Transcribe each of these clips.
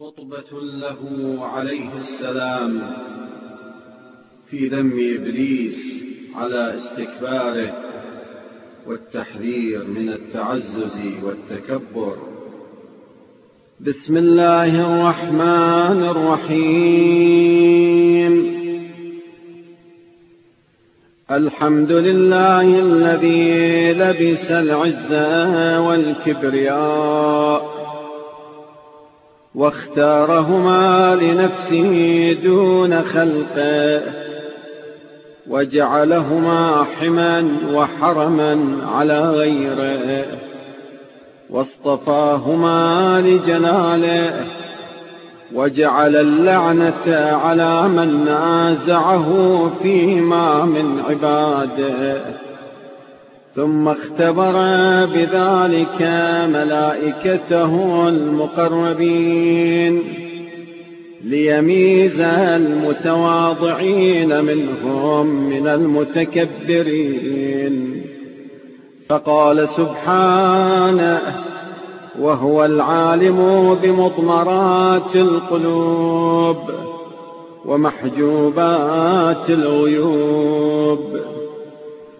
خطبة له عليه السلام في ذم إبليس على استكباره والتحذير من التعزز والتكبر. بسم الله الرحمن الرحيم. الحمد لله الذي لبس العزة والكبرياء واختارهما لنفسه دون خلقه وجعلهما حما وحرما على غيره واصطفاهما لجلاله وجعل اللعنة على من نازعه فيما من عباده ثم اختبر بذلك ملائكته المقربين ليميز المتواضعين منهم من المتكبرين. فقال سبحانه وهو العالم بمضمرات القلوب ومحجوبات الغيوب.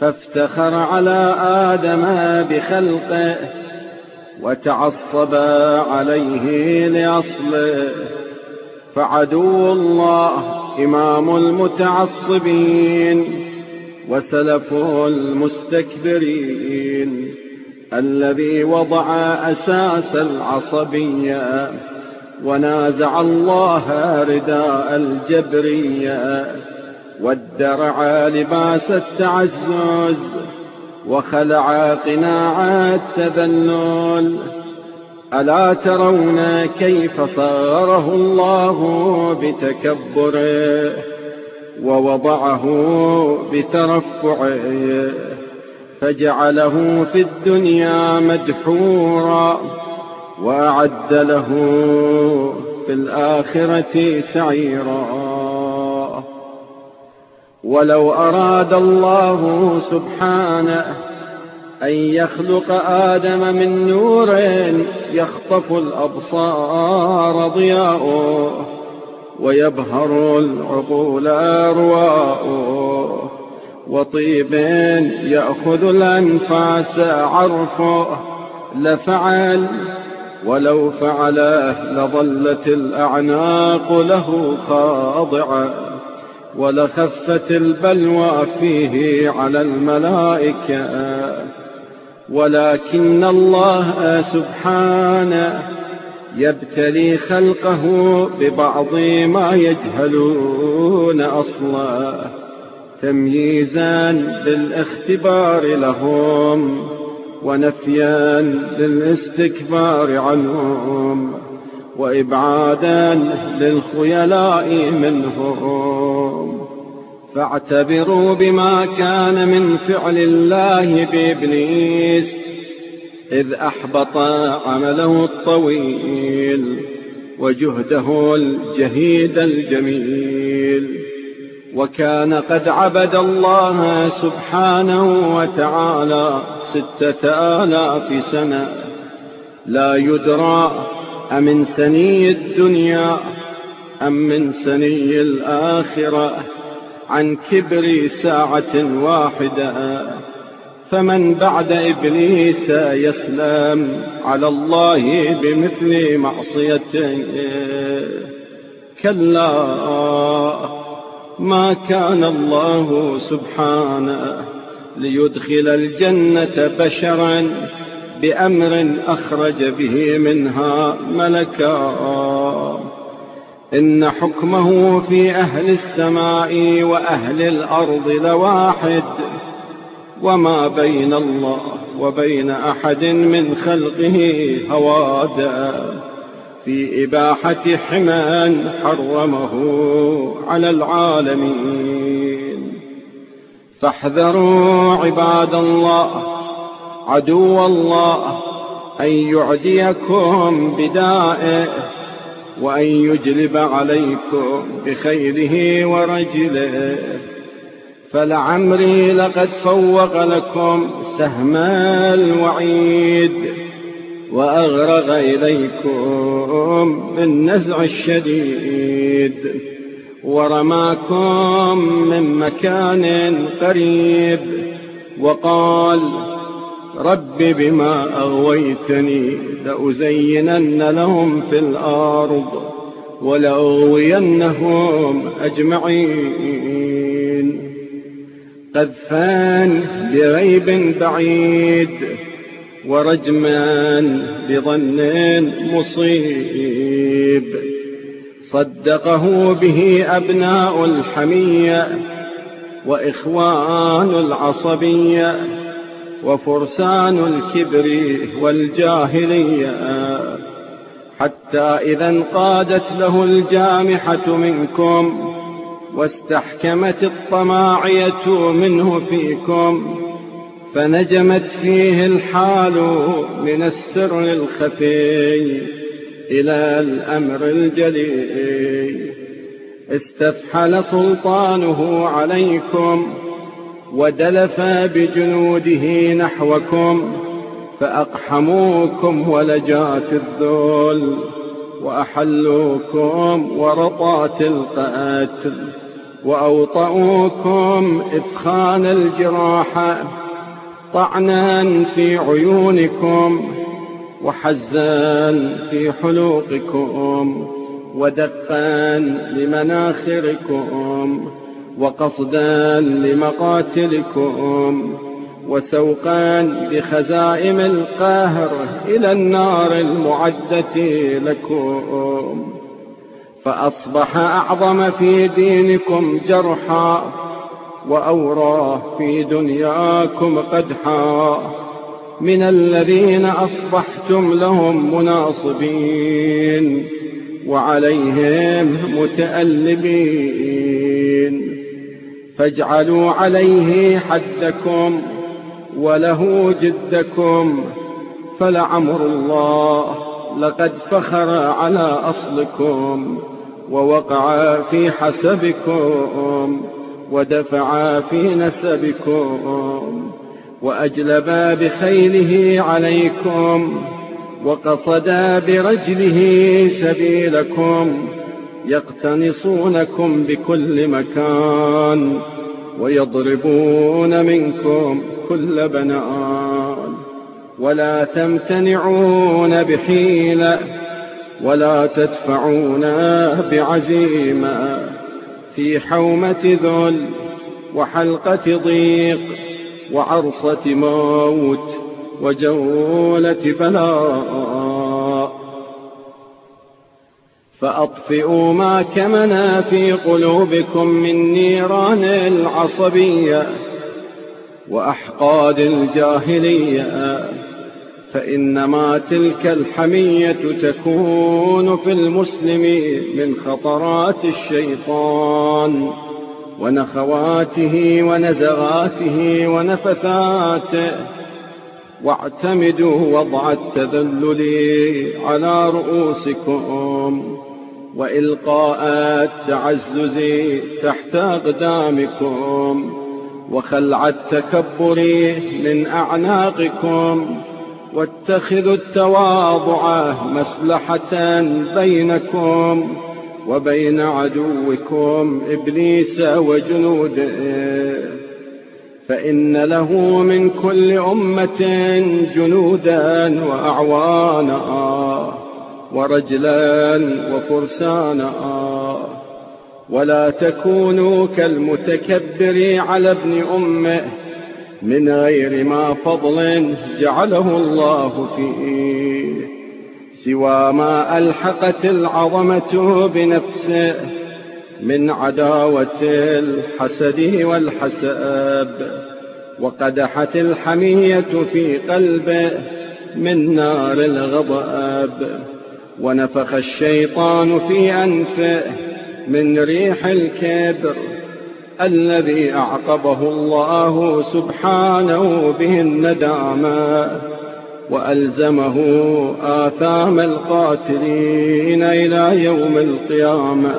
فافتخر على آدم بخلقه وتعصب عليه لأصله. فعدو الله إمام المتعصبين وسلف المستكبرين الذي وضع أساس العصبية ونازع الله رداء الجبرية. وادرع لباس التعزز وخلع قناع التذلل. ألا ترون كيف صغره الله بتكبره ووضعه بترفعه فجعله في الدنيا مدحورا وأعد له في الآخرة سعيرا. ولو أراد الله سبحانه أن يخلق آدم من نور يخطف الأبصار ضياؤه ويبهر العقول أرواؤه وطيب يأخذ الأنفاس عرفه لفعل ولو فعله لظلت الأعناق له خاضعة ولخفت البلوى فيه على الملائكة. ولكن الله سبحانه يبتلي خلقه ببعض ما يجهلون أصلا تمييزا للاختبار لهم ونفيا للاستكبار عنهم. وإبعادا للخيلاء منهم. فاعتبروا بما كان من فعل الله بإبليس إذ أحبط عمله الطويل وجهده الجهيد الجميل. وكان قد عبد الله سبحانه وتعالى ستة آلاف سنة. لا يدرى أمن سني الدنيا أم من سني الآخرة؟ عن كبر ساعة واحدة فمن بعد إبليس يسلم على الله بمثل معصيته كلا ما كان الله سبحانه ليدخل الجنة بشرا بأمر أخرج به منها ملكا. إن حكمه في أهل السماء وأهل الأرض لواحد وما بين الله وبين أحد من خلقه هوادا. في إباحة حما حرمه على العالمين. فاحذروا عباد الله عدو الله أن يعديكم بدائه وأن يجلب عليكم بخيله ورجله. فلعمري لقد فوق لكم سهم الوعيد وأغرق إليكم بالنزع الشديد. ورماكم من مكان قريب وقال رب بما أغويتني لأزينن لهم في الأرض ولأغوينهم أجمعين. قذفان بغيب بعيد ورجما بظن مصيب. صدقه به أبناء الحمية وإخوان العصبية وفرسان الكبر والجاهلية. حتى إذا انقادت له الجامحة منكم واستحكمت الطماعية منه فيكم فنجمت فيه الحال من السر الخفي إلى الأمر الجلي. استفحل سلطانه عليكم ودلف بجنوده نحوكم فأقحموكم ولجأت الذل وأحلوكم ورطات القتل وأوطؤوكم إثخان الجراحة طعنا في عيونكم وحزا في حلوقكم ودقا لمناخركم وقصدا لمقاتلكم وسوقا بخزائم القاهر إلى النار المعدة لكم. فأصبح أعظم في دينكم جرحا وأوراه في دنياكم قدحا. من الذين أصبحتم لهم مناصبين وعليهم متألبين. فاجعلوا عليه حدكم وله جدكم فلعمر الله لقد فخر على أصلكم ووقع في حسبكم ودفع في نسبكم وأجلبا بخيله عليكم وقصدا برجله سبيلكم يقتنصونكم بكل مكان ويضربون منكم كل بنان ولا تمتنعون بحيلة ولا تدفعون بعزيمة. في حومة ذل وحلقة ضيق وعرصة موت وجولة بلاء. فأطفئوا ما كمنا في قلوبكم من نيران العصبية وأحقاد الجاهلية فإنما تلك الحمية تكون في المسلم من خطرات الشيطان ونخواته ونزغاته ونفثاته. واعتمدوا وضع التذلل على رؤوسكم. وإلقاء التعزز تحت أقدامكم وخلع التكبر من أعناقكم واتخذوا التواضع مصلحة بينكم وبين عدوكم إبليس وجنوده. فإن له من كل أمة جنودا وأعوانا. ورجلا وفرسانا ولا تكونوا كالمتكبر على ابن أمه من غير ما فضل جعله الله فيه سوى ما ألحقت العظمة بنفسه من عداوة الحسد والحساب وقدحت الحمية في قلبه من نار الغضب. ونفخ الشيطان في أنفه من ريح الكبر الذي أعقبه الله سبحانه به الندامة وألزمه آثام القاتلين إلى يوم القيامة.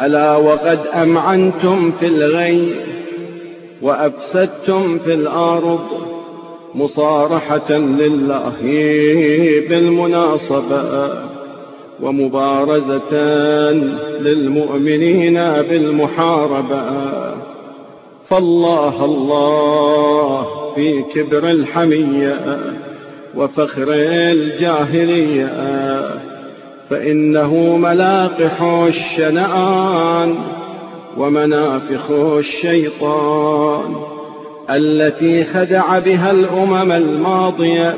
ألا وقد أمعنتم في الغي وأفسدتم في الأرض مصارحة لله بالمناصبة ومبارزة للمؤمنين بالمحاربة. فالله الله في كبر الحمية وفخر الجاهلية. فإنه ملاقح الشنآن ومنافخ الشيطان. التي خدع بها الأمم الماضية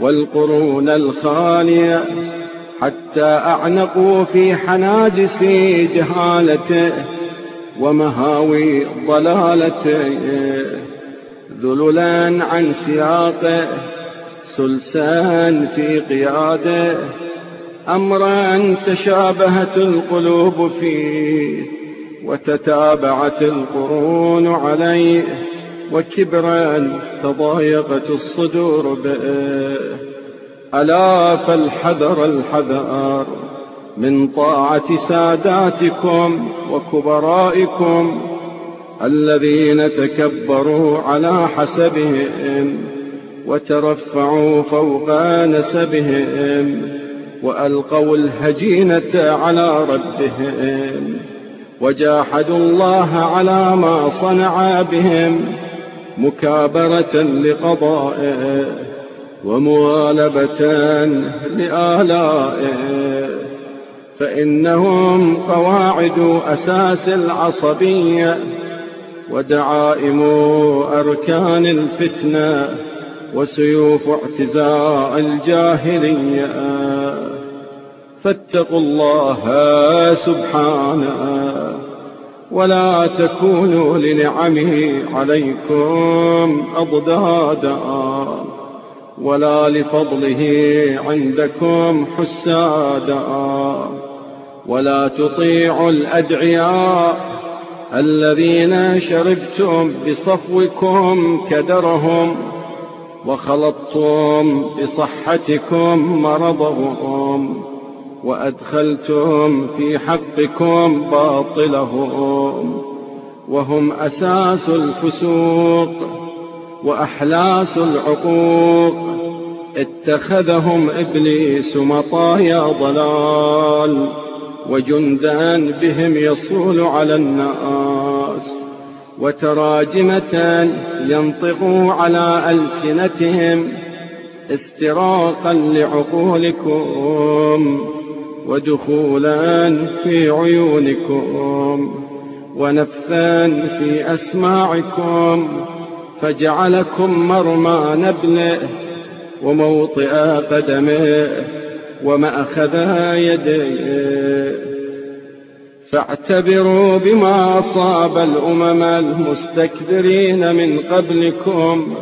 والقرون الخالية حتى أعنقوا في حناجس جهالته ومهاوي ضلالته. ذللا عن سياقه سلسان في قياده. أمرا تشابهت القلوب فيه وتتابعت القرون عليه. وكبرا تضايقت الصدور به ألا فالحذر الحذر من طاعة ساداتكم وكبرائكم الذين تكبروا على حسبهم وترفعوا فوق نسبهم وألقوا الهجينة على ربهم وجاحدوا الله على ما صنع بهم مكابرة لقضائه ومغالبة لآلائه فإنهم قواعد أساس العصبية ودعائم أركان الفتنة وسيوف اعتزاء الجاهلية. فاتقوا الله سبحانه. ولا تكونوا لنعمه عليكم أضدادا ولا لفضله عندكم حسادا ولا تطيعوا الأدعياء الذين شربتم بصفوكم كدرهم وخلطتم بصحتكم مرضهم وأدخلتم في حقكم باطلهم وهم أساس الفسوق وأحلاس العقوق. اتخذهم إبليس مطايا ضلال وجندا بهم يصول على الناس. وتراجمة ينطقوا على ألسنتهم استراقا لعقولكم. ودخولا في عيونكم ونفثا في أسماعكم فجعلكم مرمى نبله وموطئ قدمه ومأخذ يديه. فاعتبروا بما أصاب الأمم المستكبرين من قبلكم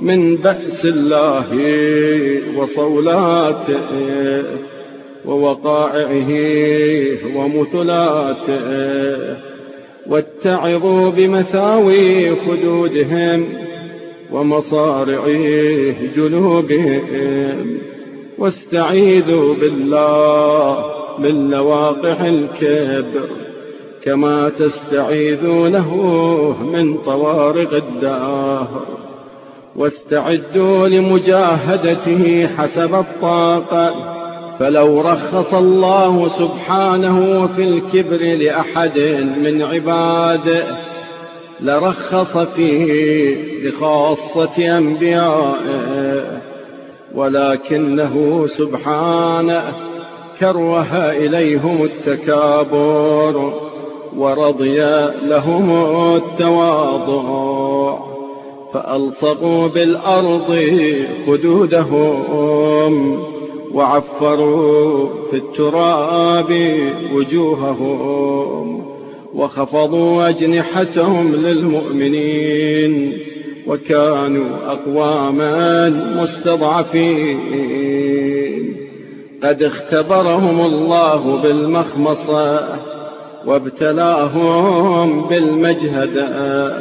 من بأس الله وصولاته ووقائعه ومثلاته واتعظوا بمثاوي خدودهم ومصارع جنوبهم واستعيذوا بالله من لواقح الكبر كما تستعيذونه من طوارق الدهر. واستعدوا لمجاهدته حسب الطاقة فلو رخص الله سبحانه في الكبر لأحد من عباده لرخص فيه لخاصة أنبيائه ولكنه سبحانه كره إليهم التكابر ورضي لهم التواضع فألصقوا بالأرض خدودهم وعفروا في التراب وجوههم وخفضوا أجنحتهم للمؤمنين وكانوا أقواما مستضعفين. قد اختبرهم الله بالمخمصة وابتلاهم بالمجهدة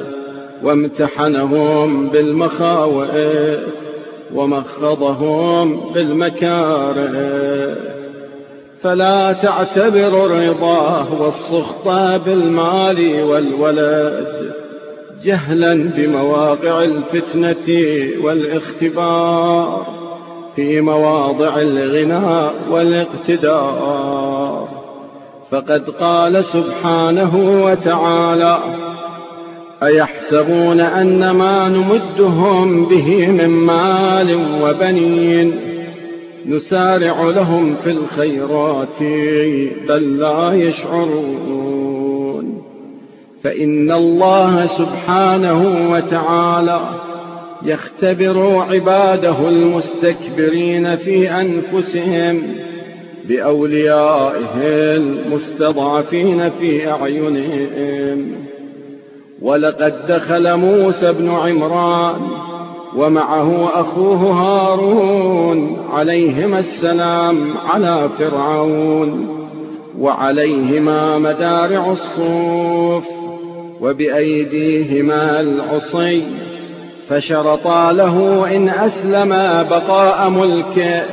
وامتحنهم بالمخاوئ. ومخضهم بالمكاره فلا تعتبر الرضا والسخط بالمال والولد جهلا بمواقع الفتنة والاختبار في مواضع الغناء والاقتدار. فقد قال سبحانه وتعالى أيحسبون أن ما نمدهم به من مال وبنين نسارع لهم في الخيرات بل لا يشعرون فإن الله سبحانه وتعالى يختبر عباده المستكبرين في أنفسهم بأوليائه المستضعفين في أعينهم ولقد دخل موسى بن عمران ومعه أخوه هارون عليهما السلام على فرعون وعليهما مدارع الصوف وبأيديهما العصي فشرطا له إن أسلم بقاء ملكه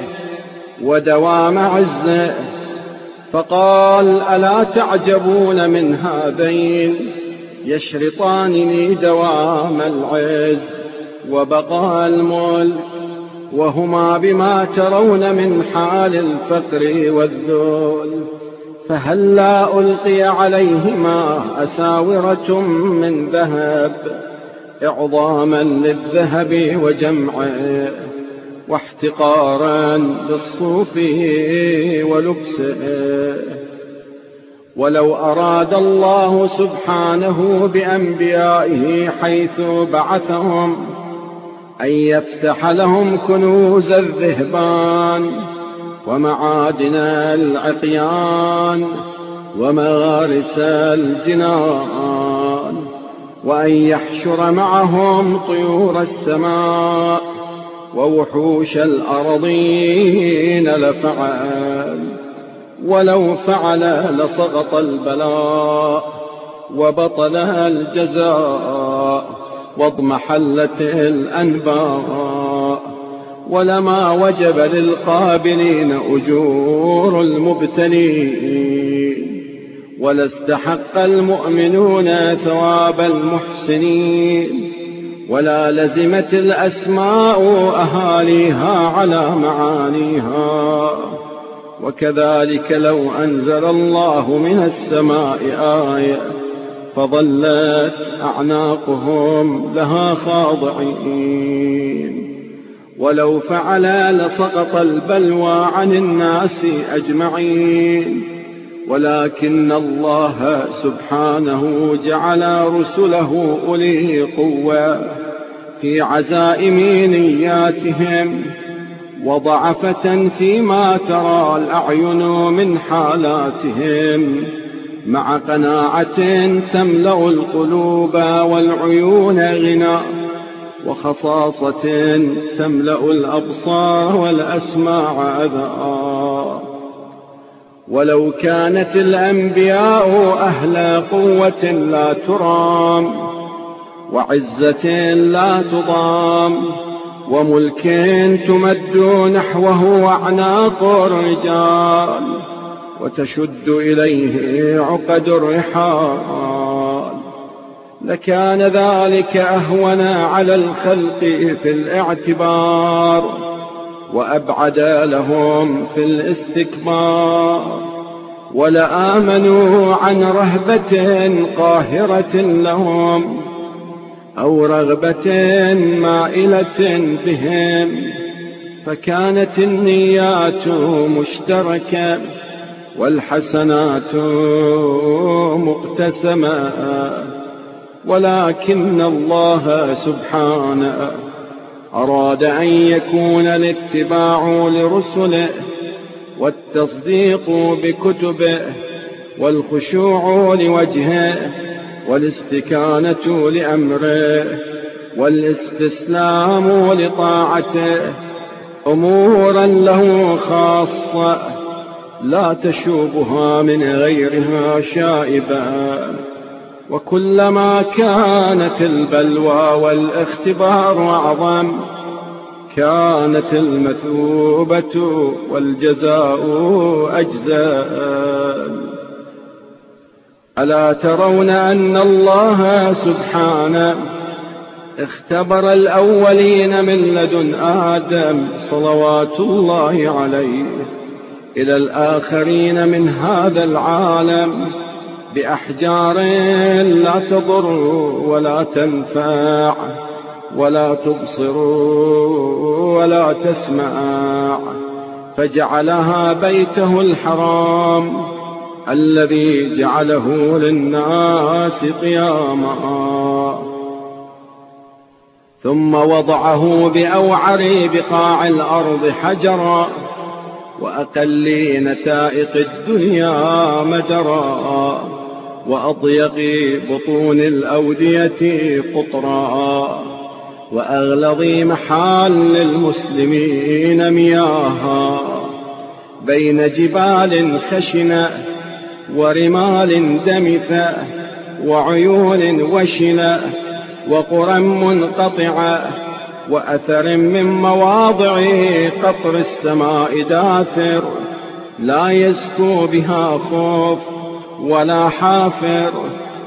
ودوام عزه فقال ألا تعجبون من هذين يشرطان لي دوام العز وبقاء الملك وهما بما ترون من حال الفقر والذل. فهل لا ألقي عليهما أساورة من ذهب إعظاما للذهب وجمعه واحتقارا للصوف ولبسه؟ ولو أراد الله سبحانه بأنبيائه حيث بعثهم أن يفتح لهم كنوز الذهبان ومعادن العقيان ومغارس الجنان وأن يحشر معهم طيور السماء ووحوش الأرضين لفعل ولو فعل لسقط البلاء وبطل الجزاء واضمحلت الأنباء ولما وجب للقابلين أجور المبتلين ولا استحق المؤمنون ثواب المحسنين ولا لزمت الأسماء أهاليها على معانيها وكذلك لو أنزل الله من السماء آية فظلت أعناقهم لها خاضعين. ولو فعل لسقط البلوى عن الناس أجمعين. ولكن الله سبحانه جعل رسله أولي قوة في عزائم نياتهم. وضعفة فيما ترى الأعين من حالاتهم. مع قناعة تملأ القلوب والعيون غنى وخصاصة تملأ الأبصار والأسماع أذى. ولو كانت الأنبياء أهل قوة لا ترام وعزة لا تضام وملك تمد نحوه أعناق الرجال وتشد إليه عقد الرحال لكان ذلك أهون على الخلق في الاعتبار وأبعد لهم في الاستكبار ولآمنوا عن رهبة قاهرة لهم أو رغبة مائلة بهم فكانت النيات مشتركة والحسنات مقتسمة ولكن الله سبحانه أراد أن يكون الاتباع لرسله والتصديق بكتبه والخشوع لوجهه. والاستكانة لأمره والاستسلام لطاعته أمورا له خاصة لا تشوبها من غيرها شائبة وكلما كانت البلوى والاختبار أعظم كانت المثوبة والجزاء أجزاء. ألا ترون أن الله سبحانه اختبر الأولين من لدن آدم صلوات الله عليه إلى الآخرين من هذا العالم بأحجار لا تضر ولا تنفع ولا تبصر ولا تسمع فجعلها بيته الحرام الذي جعله للناس قياما. ثم وضعه بأوعر بقاع الأرض حجرا وأقل نتائق الدنيا مجرا وأضيق بطون الأودية قطرا وأغلظ محال للمسلمين مياها بين جبال خشنة ورمال دمثة وعيون وشنة وقرى منقطعة وأثر من مواضع قطر السماء داثر لا يزكو بها خوف ولا حافر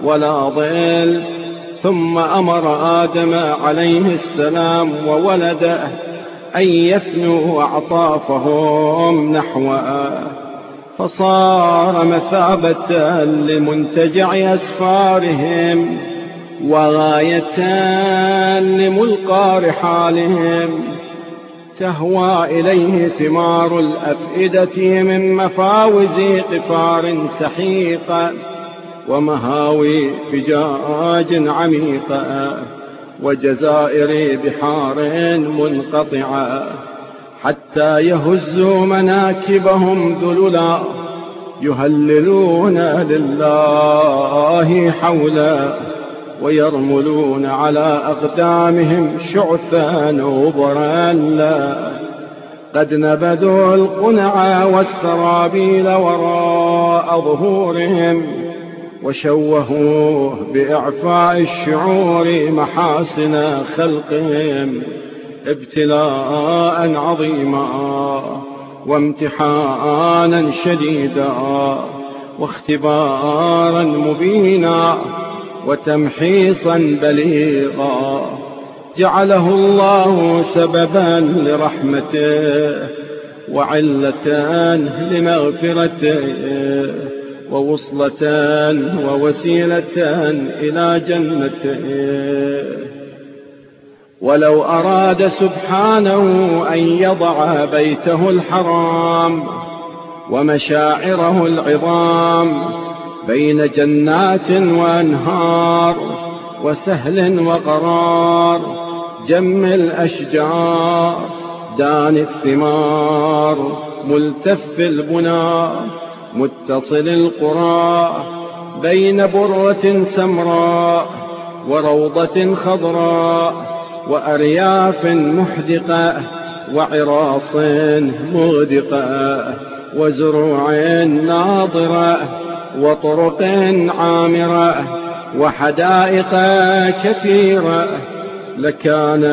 ولا ظل. ثم أمر آدم عليه السلام وولده أن يفنوا أعطافهم نحوه. فصار مثابة لمنتجع أسفارهم وغاية لملقى رحالهم تهوى إليه ثمار الأفئدة من مفاوز قفار سحيقة ومهاوي فجاج عميقة وجزائر بحار منقطعة حتى يهزوا مناكبهم ذللا يهللون لله حولا ويرملون على أقدامهم شعثا وبرا قد نبذوا القنع والسرابيل وراء ظهورهم وشوهوه بإعفاء الشعور محاسن خلقهم. ابتلاء عظيما وامتحانا شديدا واختبارا مبينا وتمحيصا بليغا. جعله الله سببا لرحمته وعلة لمغفرته ووصلة ووسيلة إلى جنته. ولو أراد سبحانه أن يضع بيته الحرام ومشاعره العظام بين جنات وأنهار وسهل وقرار جم الأشجار دان الثمار ملتف البنى متصل القرى بين برة سمراء وروضة خضراء وأرياف محدقة وعراص مغدقة وزروع ناضرة وطرق عامرة وحدائق كثيرة لكان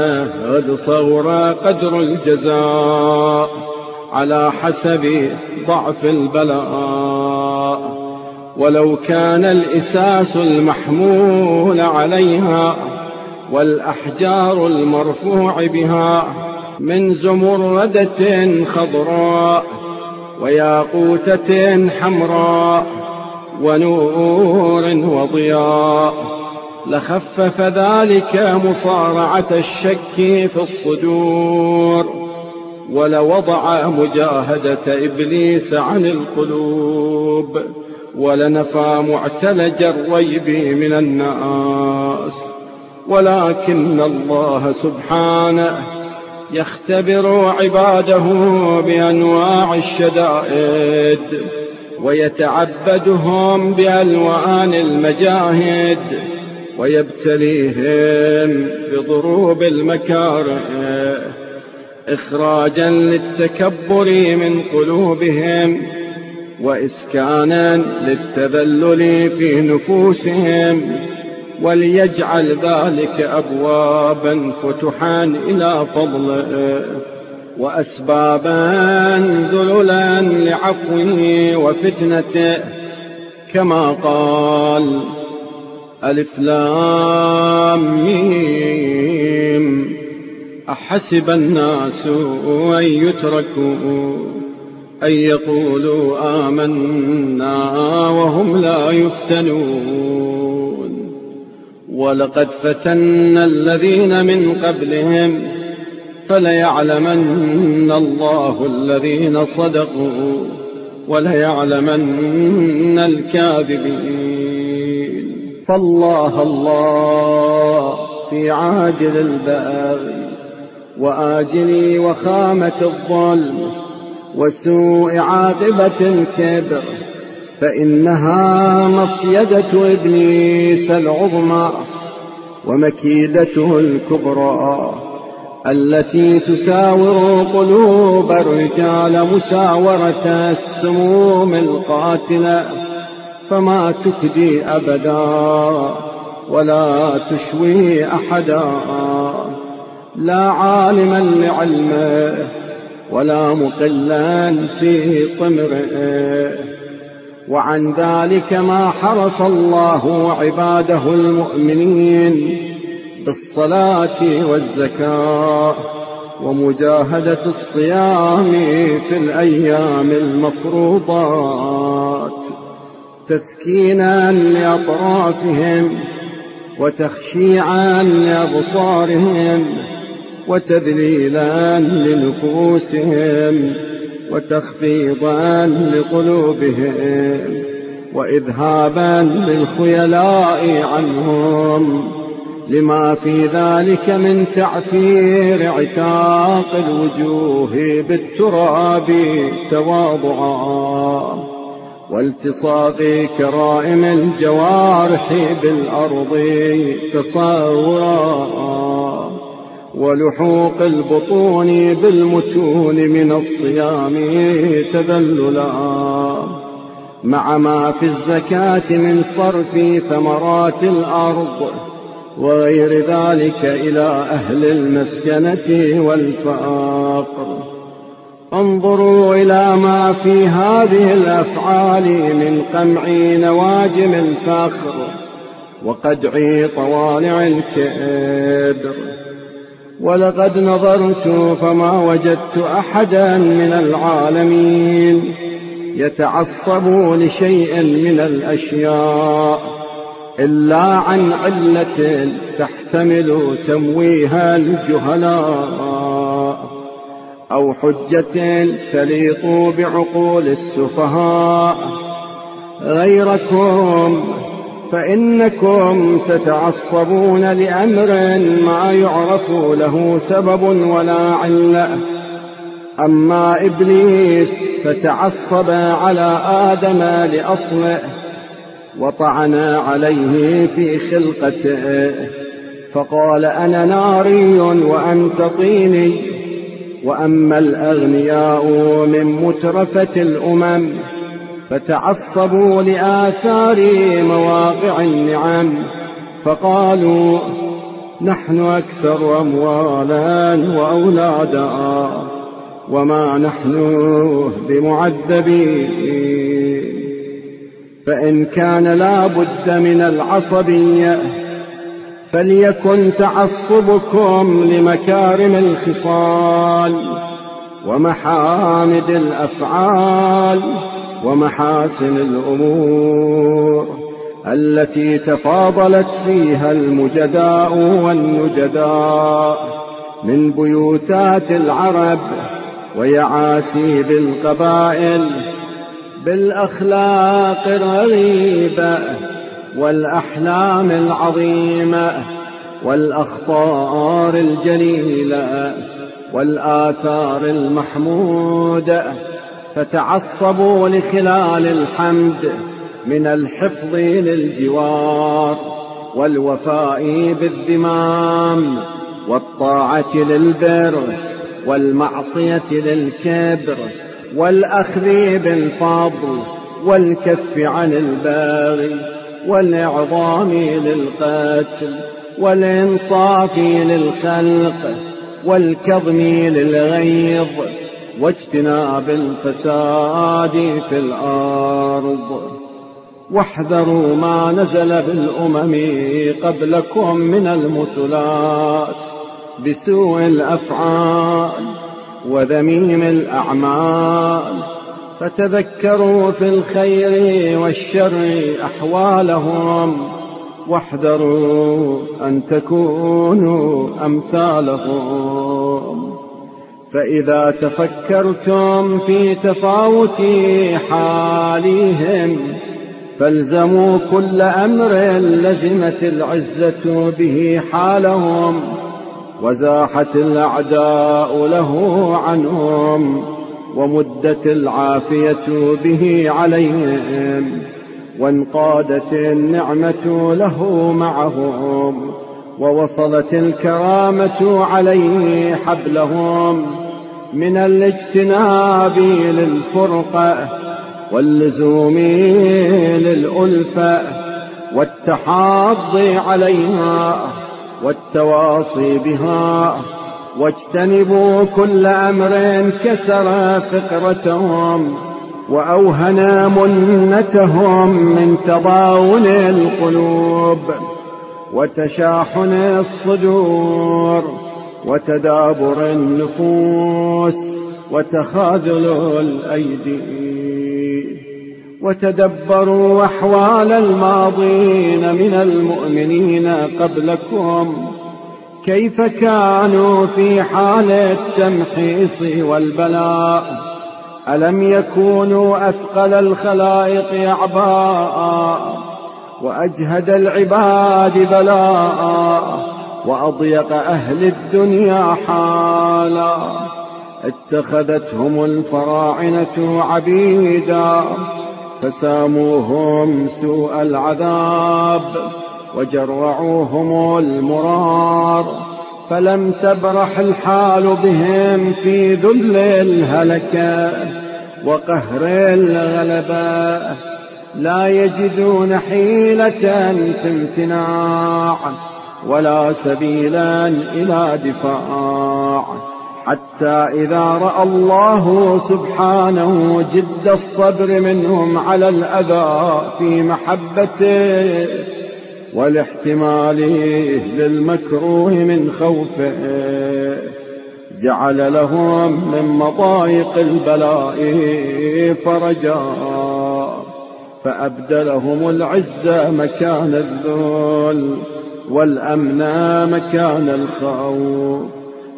قد صغر قدر الجزاء على حسب ضعف البلاء. ولو كان الإساس المحمول عليها والأحجار المرفوع بها من زمردة خضراء وياقوتة حمراء ونور وضياء. لخفف ذلك مصارعة الشك في الصدور ولوضع مجاهدة إبليس عن القلوب ولنفى معتلج الريب من الناس. ولكن الله سبحانه يختبر عباده بأنواع الشدائد ويتعبدهم بألوان المجاهد ويبتليهم بضروب المكاره إخراجا للتكبر من قلوبهم وإسكانا للتذلل في نفوسهم وليجعل ذلك أبوابا فتحا إلى فضله وأسبابا ذللا لعفوه وفتنته. كما قال ألف لام ميم أحسب الناس أن يتركوا أن يقولوا آمنا وهم لا يفتنون. ولقد فتنا الذين من قبلهم فليعلمن الله الذين صدقوا وليعلمن الكاذبين. فالله الله في عاجل الباغي وآجل وخامة الظلم وسوء عاقبة الكبر فإنها مصيدة إبليس العظمى. ومكيدته الكبرى التي تساور قلوب الرجال مساورة السموم القاتلة فما تكدي أبدا ولا تشوي أحدا. لا عالما لعلمه ولا مقلا في طمره. وعن ذلك ما حرص الله عباده المؤمنين بالصلاة والزكاة ومجاهدة الصيام في الأيام المفروضات تسكينا لأطرافهم وتخشيعا لأبصارهم وتذليلا لنفوسهم. وتخفيضا لقلوبهم وإذهابا للخيلاء عنهم لما في ذلك من تعفير عتاق الوجوه بالتراب تواضعا والتصاق كرائم الجوارح بالأرض تصورا ولحوق البطون بالمتون من الصيام تذللا. مع ما في الزكاة من صرف ثمرات الأرض وغير ذلك إلى أهل المسكنة والفقر انظروا إلى ما في هذه الأفعال من قمع نواجم الفخر وقدع طوالع الكبر. ولقد نظرت فما وجدت أحدا من العالمين يتعصب لشيء من الأشياء إلا عن علة تحتمل تمويها الجهلاء أو حجة تليق بعقول السفهاء غيركم فإنكم تتعصبون لأمر ما يعرف له سبب ولا علة. أما إبليس فتعصب على آدم لأصله وطعنا عليه في خلقته. فقال أنا ناري وأنت طيني وأما الأغنياء من مترفة الأمم فتعصبوا لآثار مواقع النعم فقالوا نحن أكثر أموالا وأولادا وما نحن بمعذبين. فإن كان لا بد من العصبية فليكن تعصبكم لمكارم الخصال ومحامد الأفعال ومحاسن الأمور التي تفاضلت فيها المجداء والنجداء من بيوتات العرب ويعاسيب القبائل بالأخلاق الرغيبة والأحلام العظيمة والأخطار الجليلة والآثار المحمودة فتعصبوا لخلال الحمد من الحفظ للجوار والوفاء بالذمام والطاعة للبر والمعصية للكبر والأخذ بالفضل والكف عن الباغي والإعظام للقتل والإنصاف للخلق والكظم للغيظ واجتناب الفساد في الأرض. واحذروا ما نزل بالأمم قبلكم من المثلات بسوء الأفعال وذميم الأعمال. فتذكروا في الخير والشر أحوالهم. واحذروا أن تكونوا أمثالهم. فإذا تفكرتم في تفاوت حالهم فالزموا كل أمر لزمت العزة به حالهم وزاحت الأعداء له عنهم ومدت العافية به عليهم وانقادت النعمة له معهم. ووصلت الكرامة عليه حبلهم من الاجتناب للفرقة واللزوم للألفة والتحاض عليها والتواصي بها واجتنبوا كل أمر كسر فقرتهم وأوهن منتهم من تضاون القلوب وتشاحن الصدور وتدابر النفوس وتخاذل الأيدي وتدبروا أحوال الماضين من المؤمنين قبلكم كيف كانوا في حال التمحيص والبلاء؟ ألم يكونوا أثقل الخلائق أعباء؟ وأجهد العباد بلاء وأضيق أهل الدنيا حالا. اتخذتهم الفراعنة عبيدا فساموهم سوء العذاب وجرعوهم المرار فلم تبرح الحال بهم في ذل الهلكة وقهر الغلبة لا يجدون حيلة في امتناع ولا سبيلا إلى دفاع. حتى إذا رأى الله سبحانه جد الصبر منهم على الأذى في محبته والاحتمال للمكروه من خوفه جعل لهم من مضايق البلاء فرجا فأبدلهم العزة مكان الذل والأمن مكان الخوف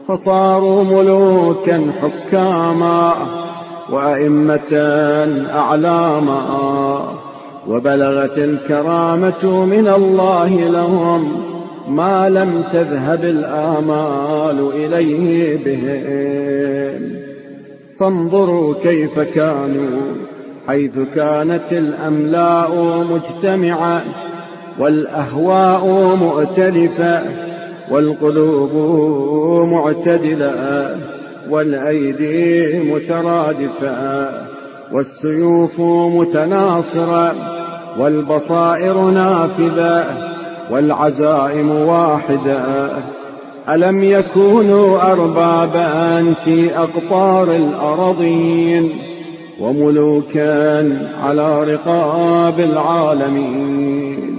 فصاروا ملوكا حكاما وأئمة أعلاما وبلغت الكرامة من الله لهم ما لم تذهب الآمال إليه بهم فانظروا كيف كانوا حيث كانت الأملاء مجتمعة والأهواء مؤتلفة والقلوب معتدلة والأيدي مترادفة والسيوف متناصرة والبصائر نافذة والعزائم واحدة. ألم يكونوا أربابا في أقطار الأرضين وملوكا على رقاب العالمين.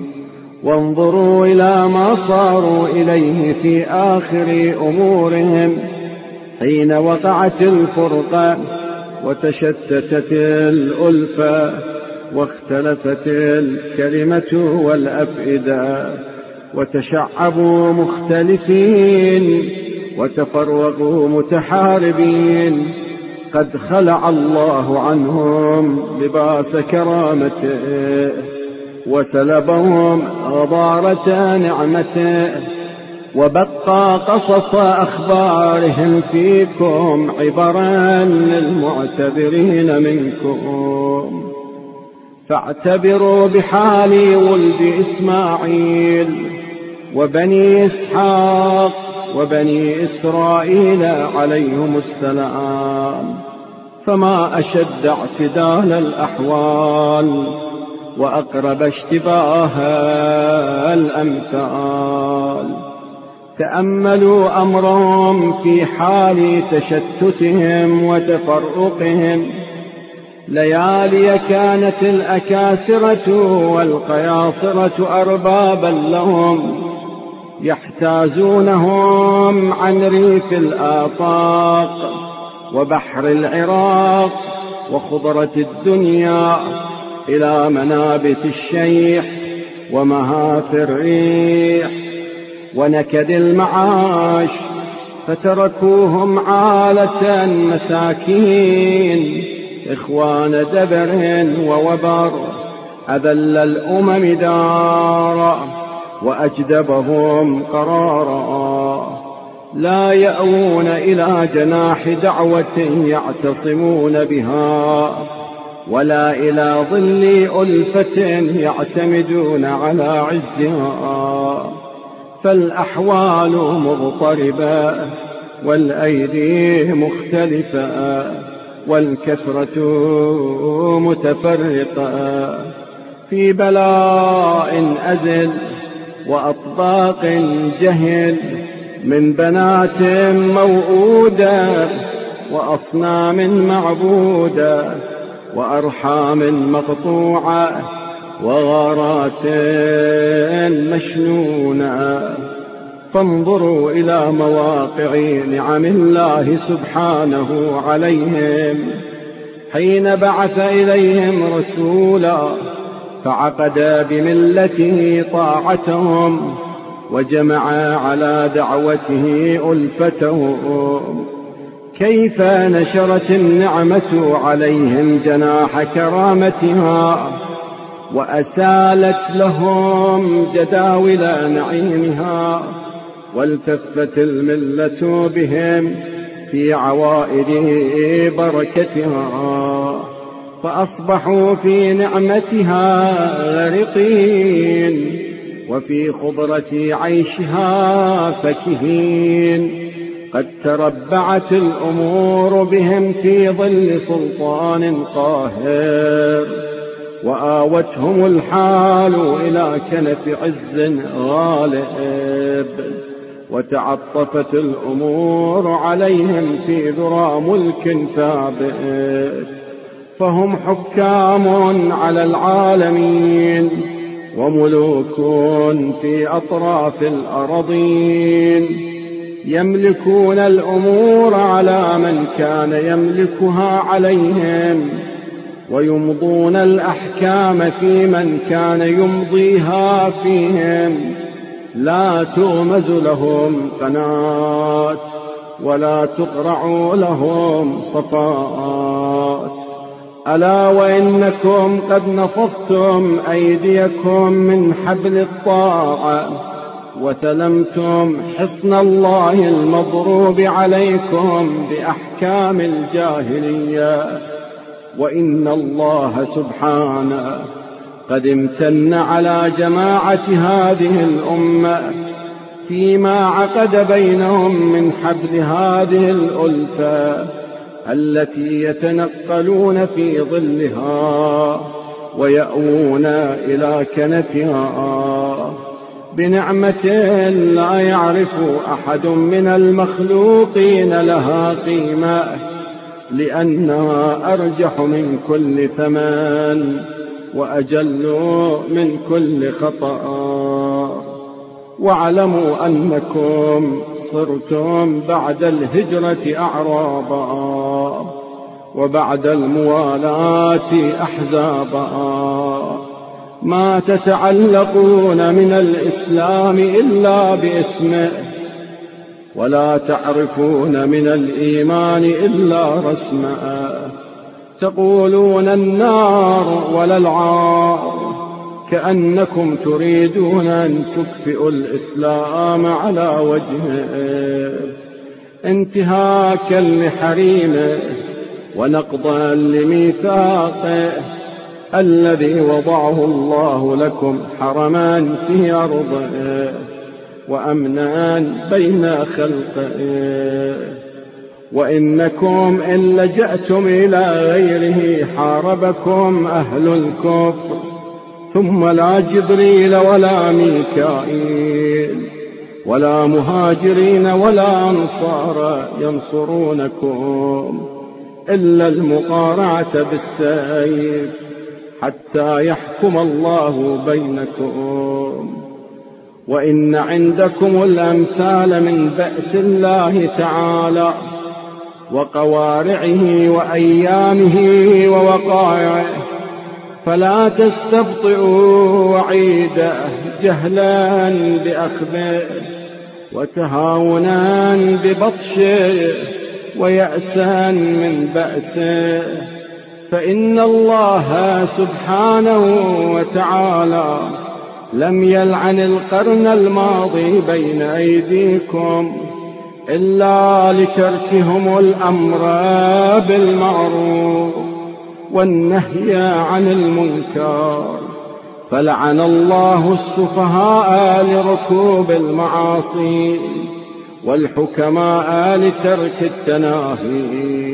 وانظروا إلى ما صاروا إليه في آخر أمورهم حين وقعت الفرقة وتشتتت الألفة واختلفت الكلمة والأفئدة. وتشعبوا مختلفين وتفرقوا متحاربين. قد خلع الله عنهم لباس كرامته وسلبهم غضارة نعمته وبقى قصص أخبارهم فيكم عبرا للمعتبرين منكم. فاعتبروا بحال ولد إسماعيل وبني إسحاق وبني إسرائيل عليهم السلام. فما أشد اعتدال الأحوال وأقرب اشتباه الأمثال. تأملوا أمرهم في حال تشتتهم وتفرقهم. ليالي كانت الأكاسرة والقياصرة أربابا لهم. يحتازونهم عن ريف الآفاق وبحر العراق وخضرة الدنيا إلى منابت الشيح ومهاف الريح ونكد المعاش فتركوهم عالة مساكين إخوان دبر ووبر أذل الأمم دارا وأجدبهم قرارا. لا يأوون إلى جناح دعوة يعتصمون بها ولا إلى ظل ألفة يعتمدون على عزها. فالأحوال مضطربة والأيدي مختلفة والكثرة متفرقة. في بلاء أزل وأطباق جهل من بنات موؤودة وأصنام معبودة وأرحام مقطوعة وغارات مشنونة. فانظروا إلى مواقع نعم الله سبحانه عليهم. حين بعث إليهم رسولا فعقد بملته طاعتهم وجمع على دعوته ألفتهم. كيف نشرت النعمة عليهم جناح كرامتها وأسالت لهم جداول نعيمها والتفت الملة بهم في عوائد بركتها. فأصبحوا في نعمتها غرقين وفي خضرة عيشها فكهين قد تربعت الأمور بهم في ظل سلطان قاهر وآوتهم الحال إلى كنف عز غالب. وتعطفت الأمور عليهم في ذرى ملك ثابت. فهم حكام على العالمين وملوك في أطراف الأرضين يملكون الأمور على من كان يملكها عليهم ويمضون الأحكام في من كان يمضيها فيهم. لا تغمز لهم قناة ولا تقرع لهم صفات ألا وإنكم قد نفضتم أيديكم من حبل الطاعة وتلمتم حصن الله المضروب عليكم بأحكام الجاهلية وإن الله سبحانه قد امتن على جماعة هذه الأمة فيما عقد بينهم من حبل هذه الألفة التي يتنقلون في ظلها ويأوون إلى كنفها. بنعمة لا يعرف أحد من المخلوقين لها قيمة لأنها أرجح من كل ثمن وأجل من كل خطأ. واعلموا أنكم صرتم بعد الهجرة أعرابا. وبعد الموالاة أحزابا ما تتعلقون من الإسلام إلا باسمه ولا تعرفون من الإيمان إلا رسمه تقولون النار ولا العار كأنكم تريدون أن تكفئوا الإسلام على وجهه انتهاكا لحريمه ونقضا لميثاقه. الذي وضعه الله لكم حرما في أرضه وأمنا بين خلقه. وإنكم إن لجأتم إلى غيره حاربكم أهل الكفر ثم لا جبريل ولا ميكائيل ولا مهاجرين ولا أنصار ينصرونكم. إلا المقارعة بالسيف حتى يحكم الله بينكم. وإن عندكم الأمثال من بأس الله تعالى وقوارعه وأيامه ووقائعه فلا تستبطئوا وعيده جهلا بأخذه وتهاونا ببطشه. ويأسا من بأسه فإن الله سبحانه وتعالى لم يلعن القرن الماضي بين أيديكم إلا لتركهم الأمر بالمعروف والنهي عن المنكر. فلعن الله السفهاء لركوب المعاصي. والحكماء لترك التناهي.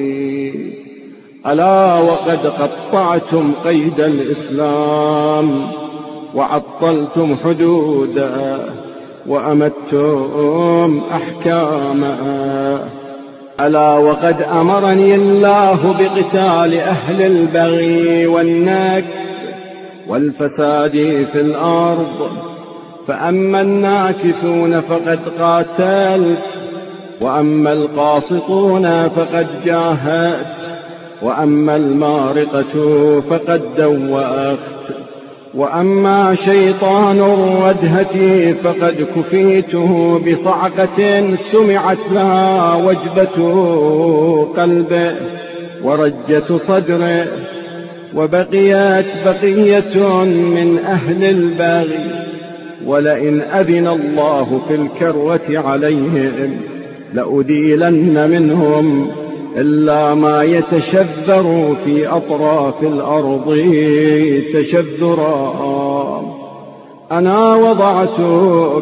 ألا وقد قطعتم قيد الإسلام وعطلتم حدوده وأمدتم أحكاما. ألا وقد أمرني الله بقتال أهل البغي والنك والفساد في الأرض فأما الناكثون فقد قاتلت وأما القاسطون فقد جاهدت وأما المارقة فقد دوأخت وأما شيطان الردهة فقد كفيته بصعقة سمعت لها وجبة قلبه ورجة صدره وبقيت بقية من أهل الباغي. ولئن أذن الله في الكروة عليهم لأديلن منهم إلا ما يتشذر في أطراف الأرض تشذرا. أنا وضعت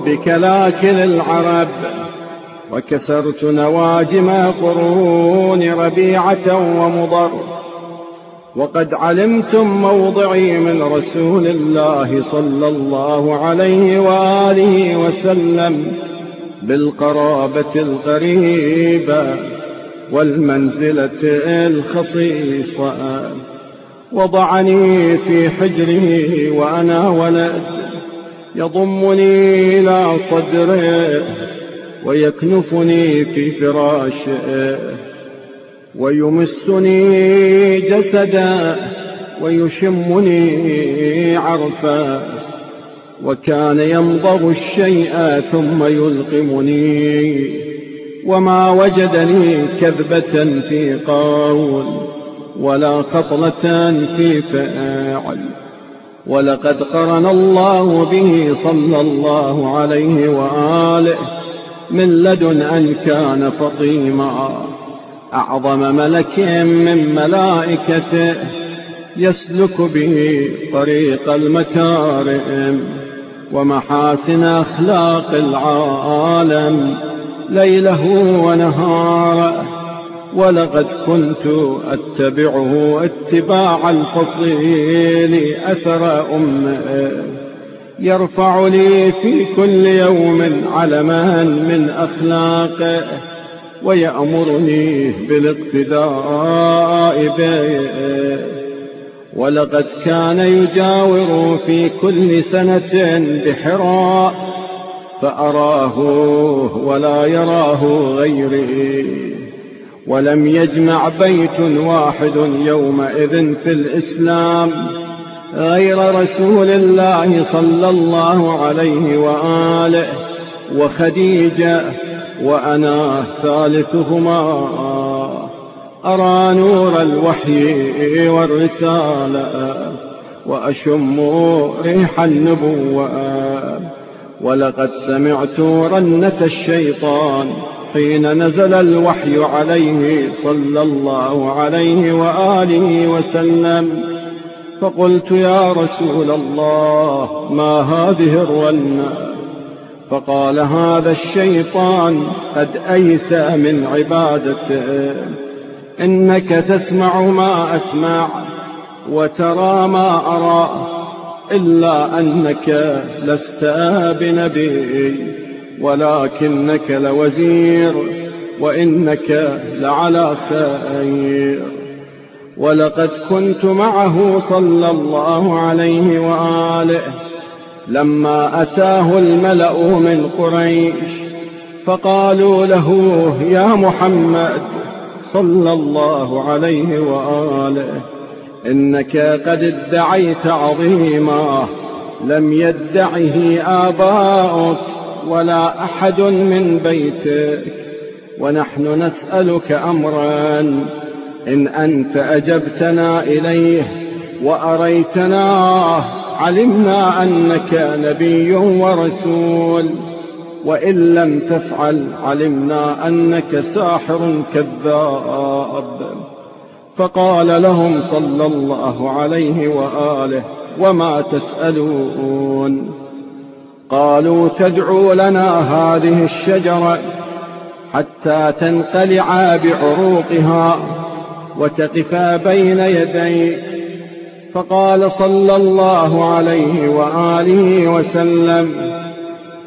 بكلاكل العرب وكسرت نواجم قرون ربيعة ومضر. وقد علمتم موضعي من رسول الله صلى الله عليه وآله وسلم بالقرابة القريبة والمنزلة الخصيصة. وضعني في حجره وأنا ولد يضمني إلى صدره ويكنفني في فراشه. ويمسني جسدا ويشمني عرفا وكان يمضغ الشيء ثم يلقمني وما وجدني كذبة في قول ولا خطلة في فاعل ولقد قرن الله به صلى الله عليه وآله من لدن أن كان فطيما أعظم ملك من ملائكته يسلك به طريق المكارم ومحاسن أخلاق العالم ليله ونهاره ولقد كنت أتبعه اتباع الفصيل أثر أمه. يرفع لي في كل يوم علما من أخلاقه. ويأمرني بالاقتداء به. ولقد كان يجاور في كل سنة بحراء فأراه ولا يراه غيري. ولم يجمع بيت واحد يومئذ في الإسلام غير رسول الله صلى الله عليه وآله وخديجة وأنا ثالثهما. أرى نور الوحي والرسالة وأشم ريح النبوة. ولقد سمعت رنة الشيطان حين نزل الوحي عليه صلى الله عليه وآله وسلم. فقلت يا رسول الله ما هذه الرنة؟ فقال هذا الشيطان قد أيس من عبادته. إنك تسمع ما أسمع وترى ما أرى إلا أنك لست بنبي ولكنك لوزير وإنك لعلى خير ولقد كنت معه صلى الله عليه وآله لما أتاه الملأ من قريش فقالوا له يا محمد صلى الله عليه وآله إنك قد ادعيت عظيما لم يدعه آباؤك ولا أحد من بيتك ونحن نسألك أمرا إن أنت أجبتنا إليه وأريتناه علمنا أنك نبي ورسول وإن لم تفعل علمنا أنك ساحر كذاب. فقال لهم صلى الله عليه وآله وما تسألون؟ قالوا تدعو لنا هذه الشجرة حتى تنقلع بعروقها وتقفا بين يديك فقال صلى الله عليه وآله وسلم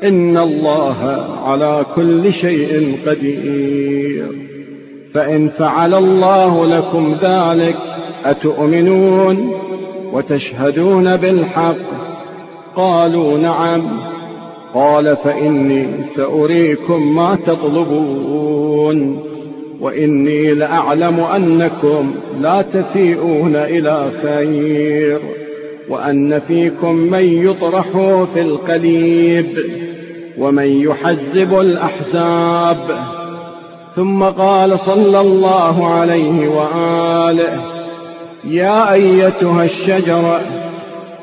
إن الله على كل شيء قدير. فإن فعل الله لكم ذلك أتؤمنون وتشهدون بالحق؟ قالوا نعم. قال فإني سأريكم ما تطلبون. وإني لأعلم أنكم لا تسيئون إلى خير وأن فيكم من يطرح في القليب ومن يحزب الأحزاب. ثم قال صلى الله عليه وآله يا أيتها الشجرة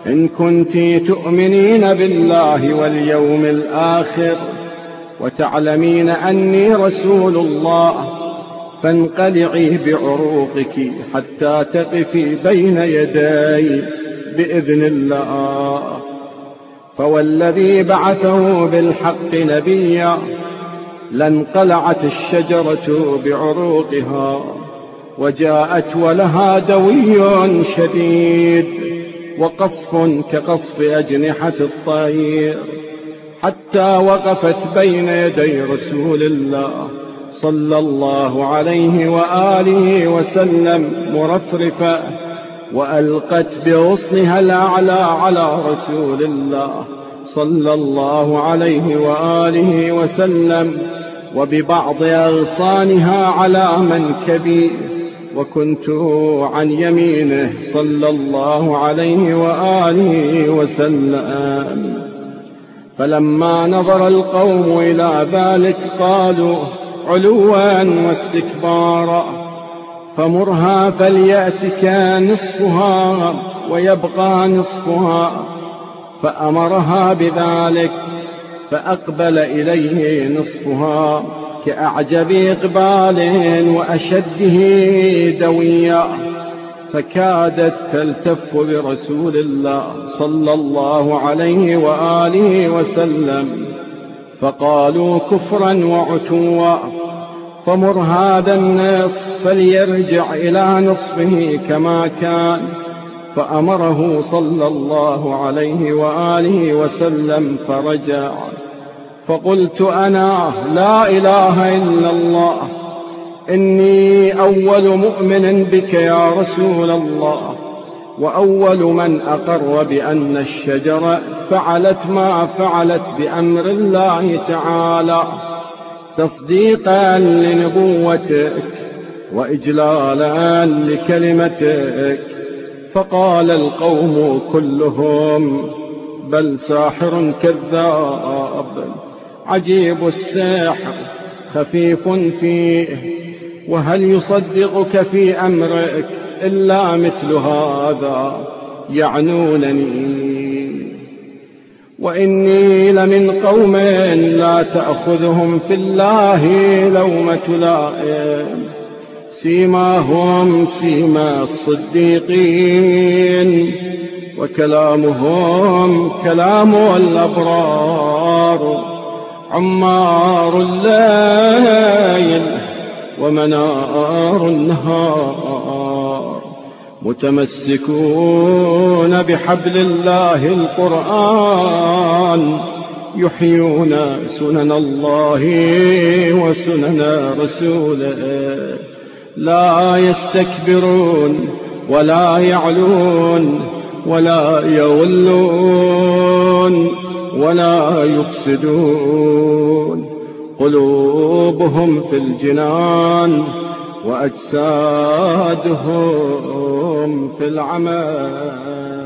إن كنت تؤمنين بالله واليوم الآخر وتعلمين أني رسول الله فانقلعي بعروقك حتى تقفي بين يدي بإذن الله. فوالذي بعثه بالحق نبيا لانقلعت الشجرة بعروقها وجاءت ولها دوي شديد وقصف كقصف أجنحة الطير حتى وقفت بين يدي رسول الله. صلى الله عليه وآله وسلم مرفرفة وألقت بغصنها الأعلى على رسول الله صلى الله عليه وآله وسلم وببعض أغصانها على منكبي وكنت عن يمينه صلى الله عليه وآله وسلم فلما نظر القوم إلى ذلك قالوا علوا واستكبارا فمرها فليأتك نصفها ويبقى نصفها فأمرها بذلك فأقبل إليه نصفها كأعجب إقبال وأشده دويا فكادت تلتف برسول الله صلى الله عليه وآله وسلم. فقالوا كفرا وعتوا. فمر هذا النصف فليرجع إلى نصفه كما كان. فأمره صلى الله عليه وآله وسلم فرجع. فقلت أنا لا إله إلا الله. إني أول مؤمن بك يا رسول الله. وأول من أقر بأن الشجرة فعلت ما فعلت بأمر الله تعالى. تصديقا لنبوتك وإجلالا لكلمتك. فقال القوم كلهم بل ساحر كذاب. عجيب السحر خفيف فيه. وهل يصدقك في أمرك؟ إلا مثل هذا يعنونني. وإني لمن قوم لا تأخذهم في الله لومة لائم. سيماهم سيما الصديقين وكلامهم كلام الأبرار. عمار الليل ومنار النهار. متمسكون بحبل الله القرآن يحيون سنن الله وسنن رسوله. لا يستكبرون ولا يعلون ولا يولون ولا يفسدون. قلوبهم في الجنان وأجسادهم في العمل.